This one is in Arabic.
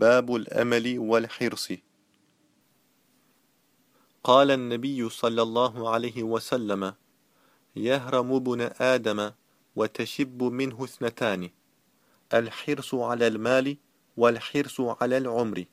باب الأمل والحرص. قال النبي صلى الله عليه وسلم يهرم ابن آدم وتشب منه اثنتان الحرص على المال والحرص على العمر.